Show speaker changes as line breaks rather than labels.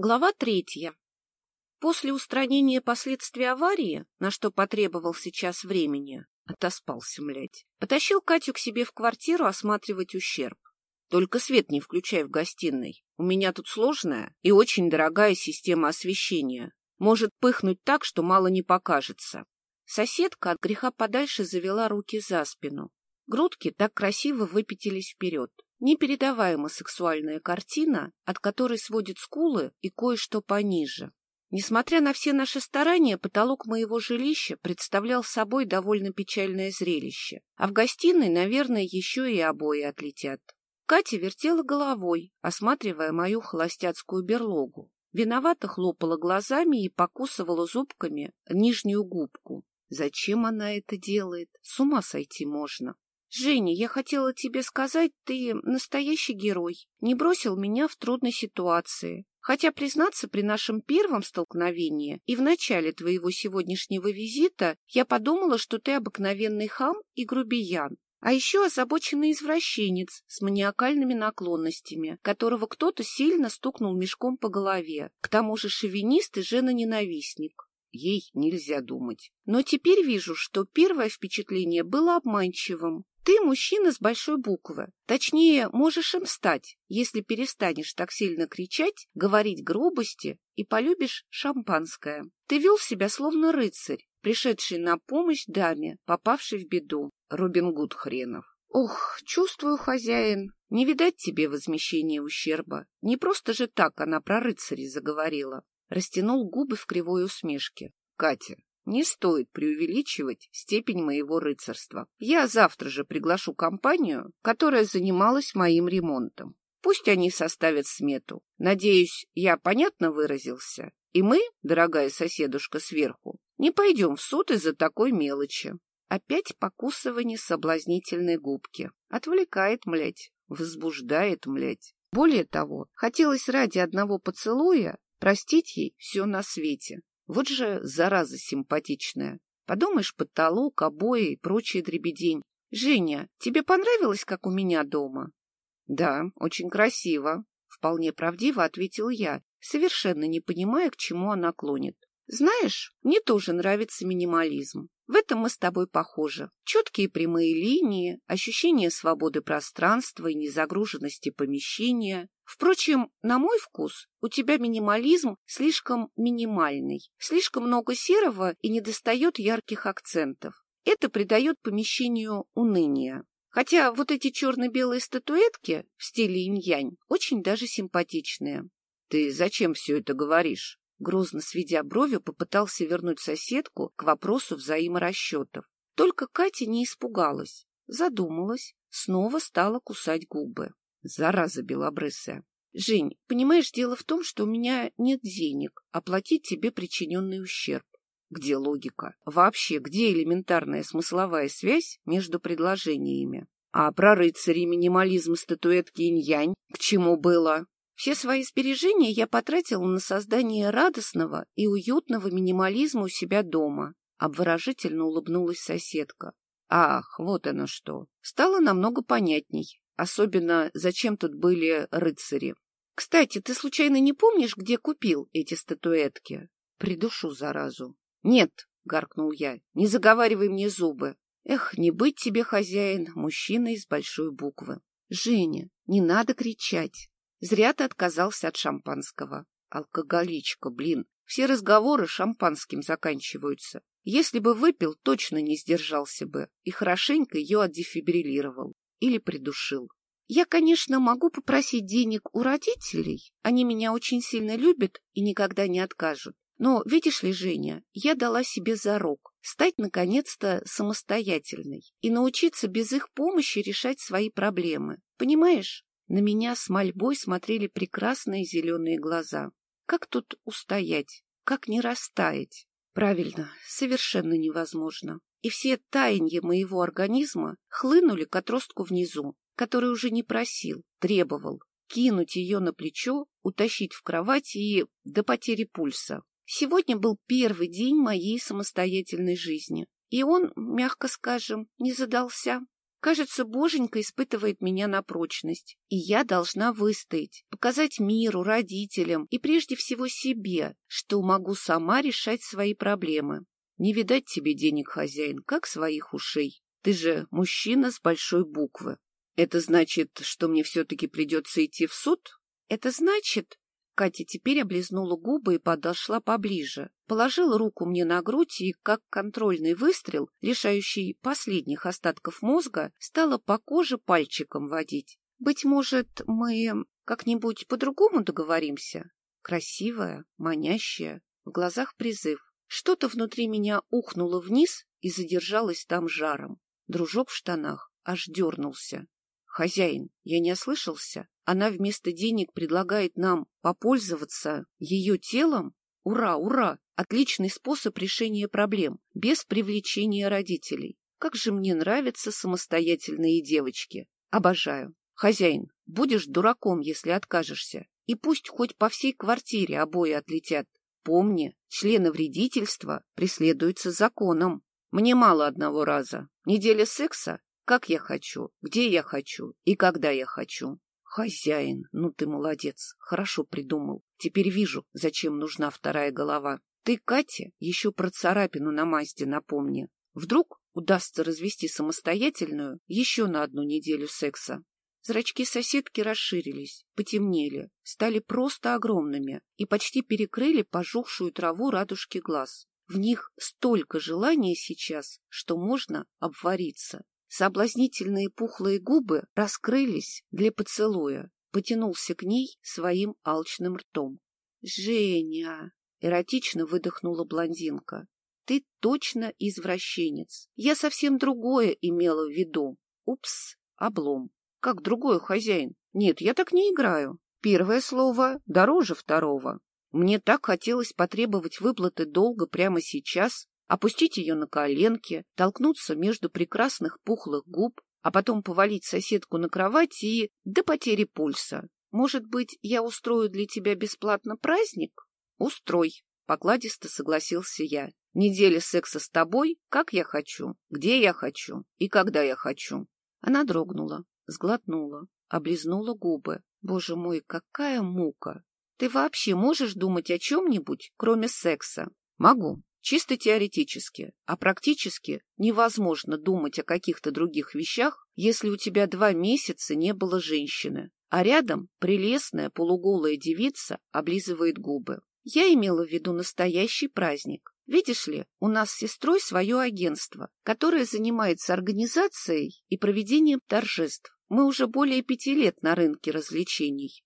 Глава третья. После устранения последствий аварии, на что потребовал сейчас времени, отоспался, млядь, потащил Катю к себе в квартиру осматривать ущерб. Только свет не включай в гостиной. У меня тут сложная и очень дорогая система освещения. Может пыхнуть так, что мало не покажется. Соседка от греха подальше завела руки за спину. Грудки так красиво выпятились вперед. Непередаваемо сексуальная картина, от которой сводит скулы и кое-что пониже. Несмотря на все наши старания, потолок моего жилища представлял собой довольно печальное зрелище. А в гостиной, наверное, еще и обои отлетят. Катя вертела головой, осматривая мою холостяцкую берлогу. Виновато хлопала глазами и покусывала зубками нижнюю губку. Зачем она это делает? С ума сойти можно. Женя, я хотела тебе сказать, ты настоящий герой. Не бросил меня в трудной ситуации. Хотя, признаться, при нашем первом столкновении и в начале твоего сегодняшнего визита я подумала, что ты обыкновенный хам и грубиян. А еще озабоченный извращенец с маниакальными наклонностями, которого кто-то сильно стукнул мешком по голове. К тому же шовинист и жена-ненавистник. Ей нельзя думать. Но теперь вижу, что первое впечатление было обманчивым. Ты мужчина с большой буквы. Точнее, можешь им стать, если перестанешь так сильно кричать, говорить грубости и полюбишь шампанское. Ты вел себя словно рыцарь, пришедший на помощь даме, попавшей в беду. Робин Гуд хренов. Ох, чувствую, хозяин, не видать тебе возмещения ущерба. Не просто же так она про рыцарей заговорила. Растянул губы в кривой усмешке. Катя, не стоит преувеличивать степень моего рыцарства. Я завтра же приглашу компанию, которая занималась моим ремонтом. Пусть они составят смету. Надеюсь, я понятно выразился. И мы, дорогая соседушка сверху, не пойдем в суд из-за такой мелочи. Опять покусывание соблазнительной губки. Отвлекает, млять, возбуждает, млять. Более того, хотелось ради одного поцелуя простить ей все на свете. Вот же зараза симпатичная. Подумаешь, потолок, обои и прочая дребедень. Женя, тебе понравилось, как у меня дома? Да, очень красиво. Вполне правдиво ответил я, совершенно не понимая, к чему она клонит. Знаешь, мне тоже нравится минимализм. В этом мы с тобой похожи. Четкие прямые линии, ощущение свободы пространства и незагруженности помещения. Впрочем, на мой вкус, у тебя минимализм слишком минимальный. Слишком много серого и недостает ярких акцентов. Это придает помещению уныние. Хотя вот эти черно-белые статуэтки в стиле инь-янь очень даже симпатичные. Ты зачем все это говоришь? Грозно сведя брови, попытался вернуть соседку к вопросу взаиморасчетов. Только Катя не испугалась, задумалась, снова стала кусать губы. Зараза белобрысая. Жень, понимаешь, дело в том, что у меня нет денег оплатить тебе причиненный ущерб. Где логика? Вообще, где элементарная смысловая связь между предложениями? А про рыцарей минимализм статуэтки инь-янь к чему было? Все свои сбережения я потратила на создание радостного и уютного минимализма у себя дома. Обворожительно улыбнулась соседка. Ах, вот оно что. Стало намного понятней. Особенно, зачем тут были рыцари. Кстати, ты случайно не помнишь, где купил эти статуэтки? Придушу заразу. Нет, гаркнул я, не заговаривай мне зубы. Эх, не быть тебе хозяин, мужчина из большой буквы. Женя, не надо кричать. Зря ты отказался от шампанского. Алкоголичка, блин. Все разговоры шампанским заканчиваются. Если бы выпил, точно не сдержался бы и хорошенько ее отдефибриллировал или придушил. Я, конечно, могу попросить денег у родителей. Они меня очень сильно любят и никогда не откажут. Но, видишь ли, Женя, я дала себе зарок стать, наконец-то, самостоятельной и научиться без их помощи решать свои проблемы. Понимаешь? На меня с мольбой смотрели прекрасные зеленые глаза. Как тут устоять? Как не растаять? Правильно, совершенно невозможно. И все таянья моего организма хлынули к отростку внизу, который уже не просил, требовал кинуть ее на плечо, утащить в кровать и до потери пульса. Сегодня был первый день моей самостоятельной жизни, и он, мягко скажем, не задался. Кажется, боженька испытывает меня на прочность, и я должна выстоять, показать миру, родителям и прежде всего себе, что могу сама решать свои проблемы. Не видать тебе денег, хозяин, как своих ушей. Ты же мужчина с большой буквы. Это значит, что мне все-таки придется идти в суд? Это значит... Катя теперь облизнула губы и подошла поближе, положила руку мне на грудь и, как контрольный выстрел, лишающий последних остатков мозга, стала по коже пальчиком водить. Быть может, мы как-нибудь по-другому договоримся? Красивая, манящая, в глазах призыв. Что-то внутри меня ухнуло вниз и задержалось там жаром. Дружок в штанах аж дернулся. «Хозяин, я не ослышался? Она вместо денег предлагает нам попользоваться ее телом? Ура, ура! Отличный способ решения проблем, без привлечения родителей. Как же мне нравятся самостоятельные девочки. Обожаю. Хозяин, будешь дураком, если откажешься. И пусть хоть по всей квартире обои отлетят. Помни, члены вредительства преследуются законом. Мне мало одного раза. Неделя секса? Как я хочу, где я хочу и когда я хочу. Хозяин, ну ты молодец, хорошо придумал. Теперь вижу, зачем нужна вторая голова. Ты, Катя, еще про царапину на Мазде напомни. Вдруг удастся развести самостоятельную еще на одну неделю секса. Зрачки соседки расширились, потемнели, стали просто огромными и почти перекрыли пожухшую траву радужки глаз. В них столько желания сейчас, что можно обвариться. Соблазнительные пухлые губы раскрылись для поцелуя. Потянулся к ней своим алчным ртом. «Женя!» — эротично выдохнула блондинка. «Ты точно извращенец. Я совсем другое имела в виду. Упс, облом. Как другой хозяин? Нет, я так не играю. Первое слово дороже второго. Мне так хотелось потребовать выплаты долга прямо сейчас, опустить ее на коленки, толкнуться между прекрасных пухлых губ, а потом повалить соседку на кровать и... до потери пульса. Может быть, я устрою для тебя бесплатно праздник? Устрой, покладисто согласился я. Неделя секса с тобой, как я хочу, где я хочу и когда я хочу. Она дрогнула, сглотнула, облизнула губы. Боже мой, какая мука! Ты вообще можешь думать о чем-нибудь, кроме секса? Могу, чисто теоретически, а практически невозможно думать о каких-то других вещах, если у тебя два месяца не было женщины, а рядом прелестная полуголая девица облизывает губы. Я имела в виду настоящий праздник. Видишь ли, у нас с сестрой свое агентство, которое занимается организацией и проведением торжеств. Мы уже более пяти лет на рынке развлечений.